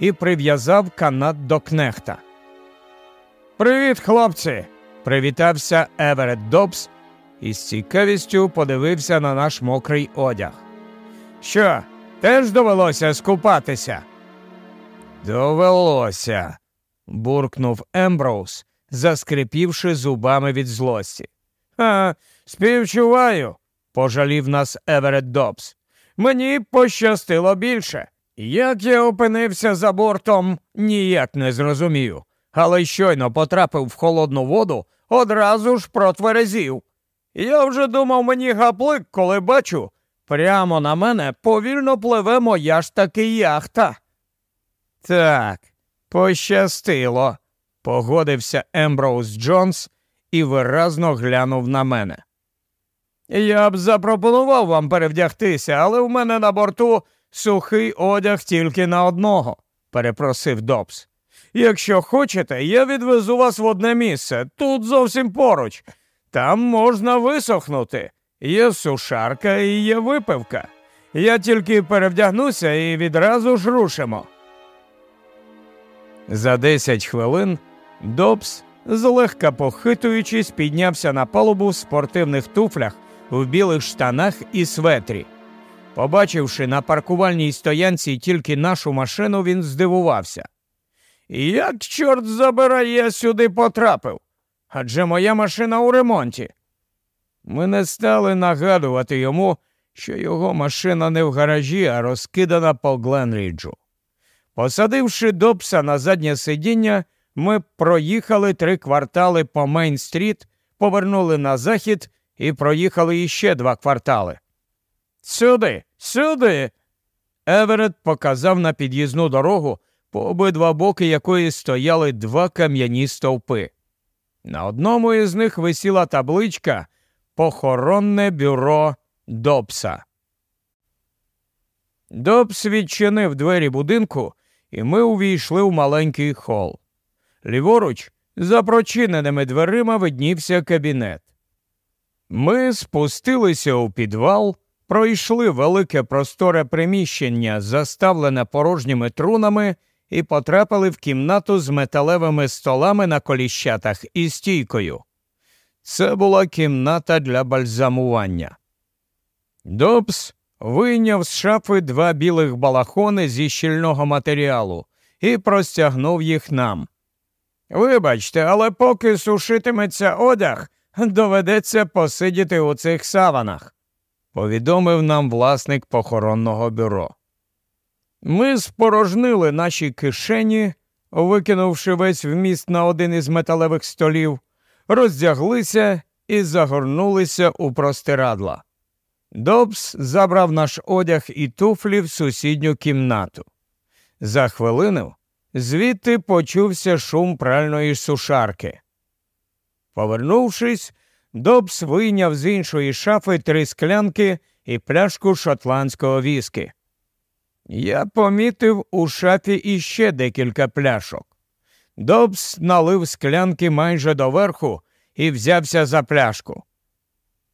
і прив'язав канат до кнехта. Привіт, хлопці! привітався Еверет Добс і з цікавістю подивився на наш мокрий одяг. Що, теж довелося скупатися? Довелося, буркнув Емброуз, заскрипівши зубами від злості. А, співчуваю, пожалів нас Еверет Добс. Мені пощастило більше. Як я опинився за бортом, ніяк не зрозумію, але щойно потрапив в холодну воду, одразу ж протверезів. Я вже думав мені гаплик, коли бачу, прямо на мене повільно пливе моя ж таки яхта. Так, пощастило, погодився Емброуз Джонс і виразно глянув на мене. Я б запропонував вам перевдягтися, але в мене на борту сухий одяг тільки на одного, перепросив Добс. Якщо хочете, я відвезу вас в одне місце, тут зовсім поруч. Там можна висохнути. Є сушарка і є випивка. Я тільки перевдягнуся і відразу ж рушимо. За десять хвилин Добс, злегка похитуючись, піднявся на палубу в спортивних туфлях, в білих штанах і светрі. Побачивши на паркувальній стоянці тільки нашу машину, він здивувався. Як, чорт забирай, я сюди потрапив? Адже моя машина у ремонті. Ми не стали нагадувати йому, що його машина не в гаражі, а розкидана по Гленріджу. Посадивши Добса на заднє сидіння, ми проїхали три квартали по Мейн-стріт, повернули на захід і проїхали іще два квартали. Сюди, сюди. Еверет показав на під'їзну дорогу, по обидва боки якої стояли два кам'яні стовпи. На одному із них висіла табличка Похоронне бюро Добса. Добс відчинив двері будинку, і ми увійшли в маленький хол. Ліворуч, за прочиненими дверима, виднівся кабінет. Ми спустилися у підвал, пройшли велике просторе приміщення, заставлене порожніми трунами, і потрапили в кімнату з металевими столами на коліщатах і стійкою. Це була кімната для бальзамування. Добс вийняв з шафи два білих балахони зі щільного матеріалу і простягнув їх нам. Вибачте, але поки сушитиметься одяг, доведеться посидіти у цих саванах, повідомив нам власник похоронного бюро. Ми спорожнили наші кишені, викинувши весь вміст на один із металевих столів, роздяглися і загорнулися у простирадла. Добс забрав наш одяг і туфлі в сусідню кімнату. За хвилину звідти почувся шум пральної сушарки. Повернувшись, Добс вийняв з іншої шафи три склянки і пляшку шотландського віскі. Я помітив у шафі іще декілька пляшок. Добс налив склянки майже доверху і взявся за пляшку.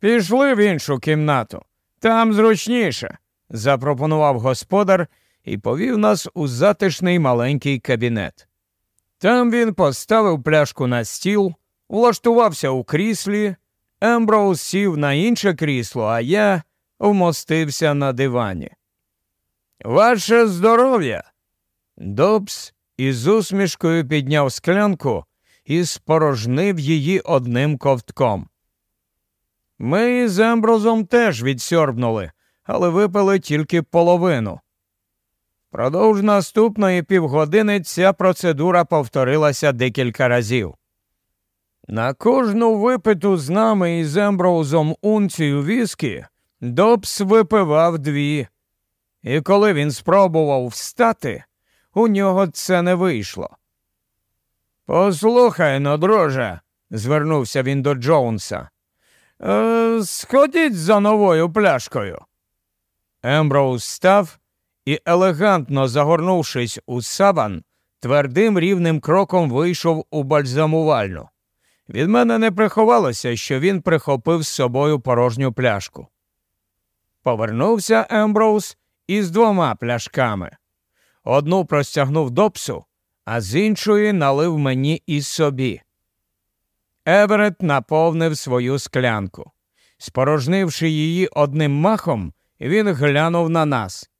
Пішли в іншу кімнату, там зручніше, запропонував господар і повів нас у затишний маленький кабінет. Там він поставив пляшку на стіл, влаштувався у кріслі, Емброуз сів на інше крісло, а я вмостився на дивані. Ваше здоров'я. Добс із усмішкою підняв склянку і спорожнив її одним ковтком. Ми з Емброзом теж відсьорбнули, але випили тільки половину. Продовж наступної півгодини ця процедура повторилася декілька разів. На кожну випиту з нами із Емброузом унцію віскі Добс випивав дві. І коли він спробував встати, у нього це не вийшло. Послухай но, друже, звернувся він до Джоунса. «Е, Сходіть за новою пляшкою. Емброуз став і, елегантно загорнувшись у саван, твердим рівним кроком вийшов у бальзамувальну. Від мене не приховалося, що він прихопив з собою порожню пляшку. Повернувся Емброуз із двома пляшками. одну простягнув допсу, а з іншої налив мені і собі. Еверет наповнив свою склянку. Спорожнивши її одним махом, він глянув на нас.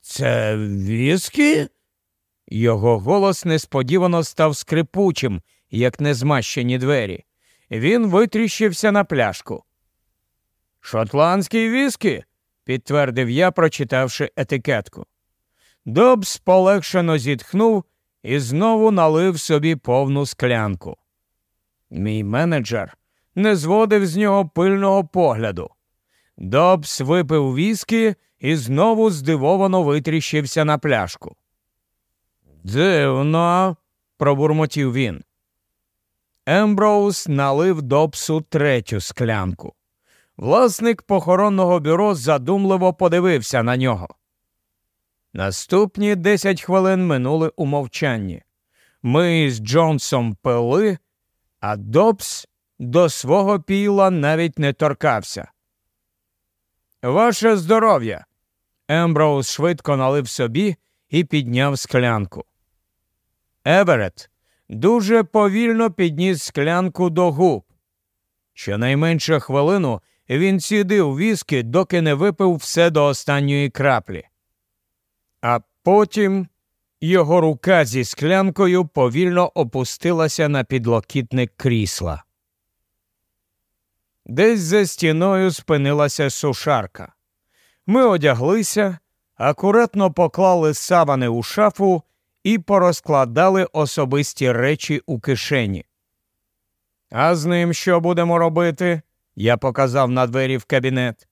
Це віскі? Його голос несподівано став скрипучим, як незмащені двері. Він витріщився на пляшку. Шотландський віскі, підтвердив я, прочитавши етикетку. Добс полегшено зітхнув і знову налив собі повну склянку. Мій менеджер не зводив з нього пильного погляду. Добс випив віскі і знову здивовано витріщився на пляшку. Дивно, пробурмотів він. Емброуз налив Добсу третю склянку. Власник похоронного бюро задумливо подивився на нього. Наступні десять хвилин минули у мовчанні. Ми з Джонсом пили, а Добс до свого піла навіть не торкався. Ваше здоров'я. Емброуз швидко налив собі і підняв склянку. Еверет дуже повільно підніс склянку до губ. Щонайменше хвилину він сідив віскі, доки не випив все до останньої краплі. А потім його рука зі склянкою повільно опустилася на підлокітник крісла. Десь за стіною спинилася сушарка. Ми одяглися, акуратно поклали савани у шафу і порозкладали особисті речі у кишені. А з ним що будемо робити? Я показав на двері в кабінет.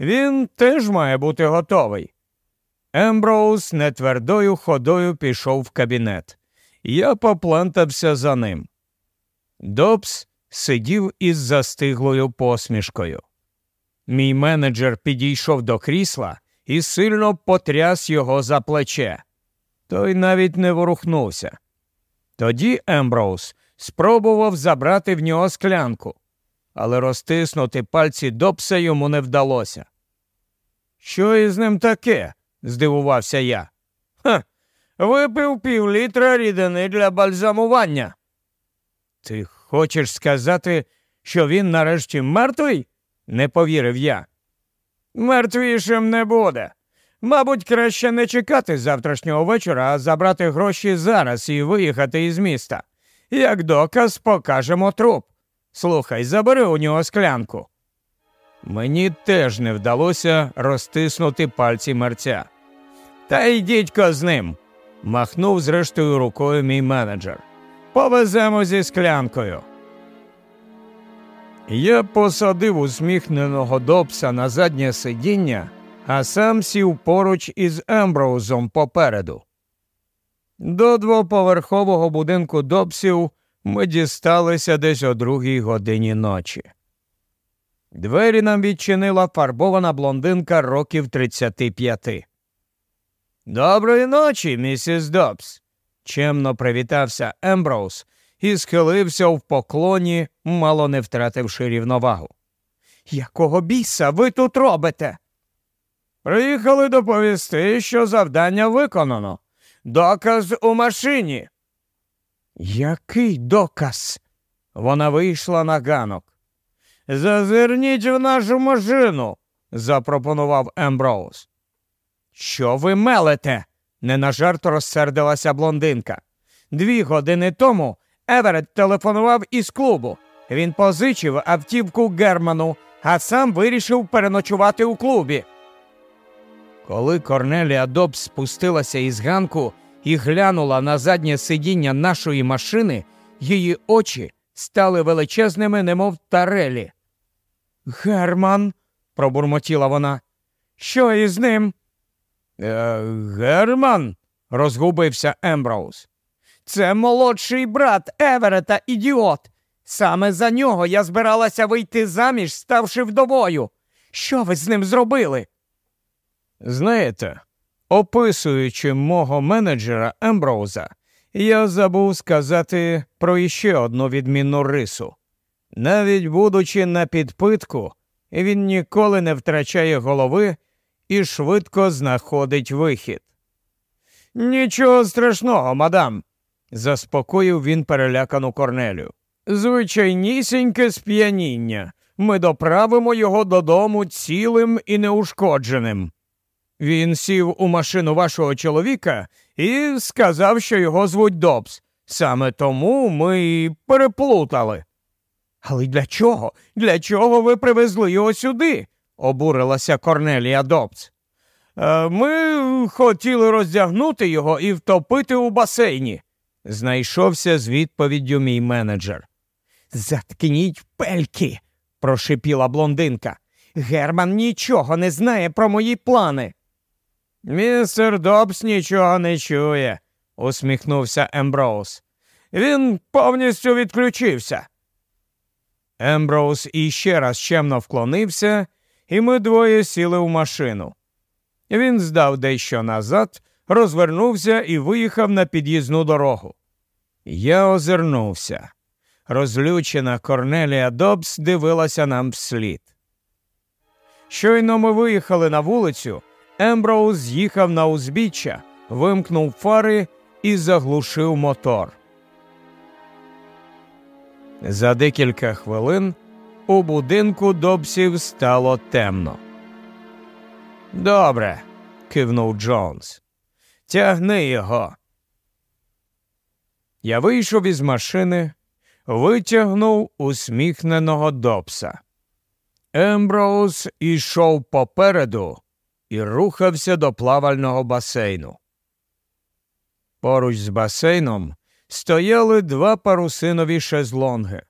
Він теж має бути готовий. Емброуз нетвердою ходою пішов в кабінет. Я поплантався за ним. Добс сидів із застиглою посмішкою. Мій менеджер підійшов до крісла і сильно потряс його за плече. Той навіть не ворухнувся. Тоді Емброуз спробував забрати в нього склянку, але розтиснути пальці Добса йому не вдалося. Що із ним таке? здивувався я. «Ха, Випив півлітра рідини для бальзамування. Ти хочеш сказати, що він нарешті мертвий? не повірив я. Мертвішим не буде. Мабуть, краще не чекати завтрашнього вечора, а забрати гроші зараз і виїхати із міста. Як доказ покажемо труп. Слухай, забери у нього склянку. Мені теж не вдалося розтиснути пальці мерця. Та йдіть-ко з ним, махнув зрештою рукою мій менеджер. Повеземо зі склянкою. Я посадив усміхненого Добса на заднє сидіння, а сам сів поруч із Емброузом попереду. До двоповерхового будинку Добсів ми дісталися десь о другій годині ночі. Двері нам відчинила фарбована блондинка років 35. Доброї ночі, місіс Добс. чемно привітався Емброуз і схилився в поклоні, мало не втративши рівновагу. Якого біса ви тут робите? Приїхали доповісти, що завдання виконано. Доказ у машині. Який доказ? Вона вийшла на ганок. Зазирніть в нашу машину, запропонував Емброуз. Що ви мелете? не на жарт розсердилася блондинка. Дві години тому Еверет телефонував із клубу. Він позичив автівку Герману, а сам вирішив переночувати у клубі. Коли Корнелія Добс спустилася із ганку і глянула на заднє сидіння нашої машини, її очі стали величезними, немов тарелі. Герман, пробурмотіла вона. Що із ним? Е, Герман, розгубився Емброуз. Це молодший брат Еверета, ідіот. Саме за нього я збиралася вийти заміж, ставши вдовою. Що ви з ним зробили? Знаєте, описуючи мого менеджера Емброуза, я забув сказати про іще одну відмінну рису. Навіть будучи на підпитку, він ніколи не втрачає голови і швидко знаходить вихід. Нічого страшного, мадам, заспокоїв він перелякану Корнелю. Звичайнісіньке сп'яніння. Ми доправимо його додому цілим і неушкодженим. Він сів у машину вашого чоловіка і сказав, що його звуть Добс. Саме тому ми і переплутали. Але для чого? Для чого ви привезли його сюди? обурилася Корнелія Добс. «Е, ми хотіли роздягнути його і втопити у басейні, знайшовся з відповіддю мій менеджер. Заткніть пельки, прошипіла блондинка. Герман нічого не знає про мої плани. Містер Добс нічого не чує, усміхнувся Емброуз. Він повністю відключився. Емброуз іще раз чемно вклонився, і ми двоє сіли в машину. Він здав дещо назад, розвернувся і виїхав на під'їзну дорогу. Я озирнувся. Розлючена Корнелія Добс дивилася нам вслід. Щойно ми виїхали на вулицю, Емброуз з'їхав на узбіччя, вимкнув фари і заглушив мотор. За декілька хвилин у будинку Добсів стало темно. Добре, кивнув Джонс. Тягни його. Я вийшов із машини, витягнув усміхненого Добса. Емброуз ішов попереду і рухався до плавального басейну. Поруч з басейном стояли два парусинові шезлонги.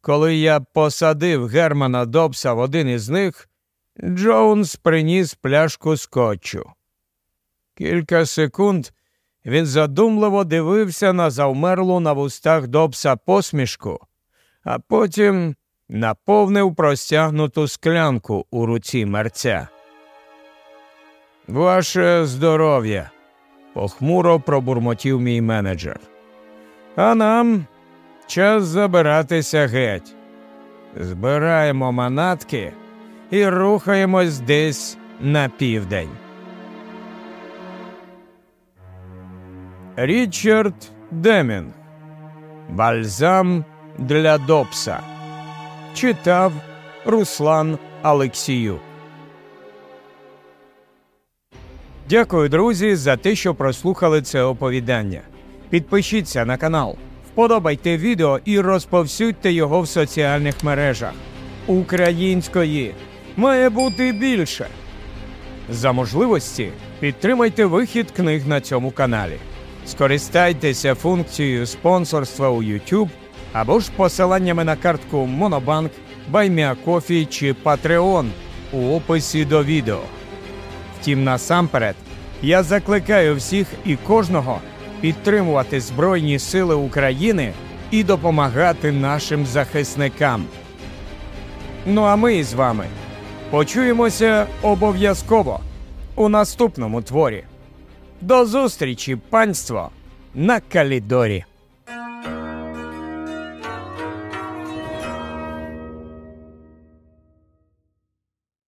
Коли я посадив Германа Добса в один із них, Джонс приніс пляшку скотчу. Кілька секунд він задумливо дивився на завмерлу на вустах Добса посмішку, а потім наповнив простягнуту склянку у руці мерця. Ваше здоров'я, похмуро пробурмотів мій менеджер. А нам час забиратися геть. Збираємо манатки і рухаємось десь на південь. Річард Демінг Бальзам для Добса. Читав Руслан Алексіюк. Дякую, друзі, за те, що прослухали це оповідання. Підпишіться на канал, вподобайте відео і розповсюдьте його в соціальних мережах. Української має бути більше. За можливості підтримайте вихід книг на цьому каналі. Скористайтеся функцією спонсорства у YouTube або ж посиланнями на картку Monobank, BuyMeACoffee чи Patreon у описі до відео. Втім, насамперед, я закликаю всіх і кожного підтримувати Збройні Сили України і допомагати нашим захисникам. Ну а ми з вами почуємося обов'язково у наступному творі. До зустрічі, панство, на Калідорі!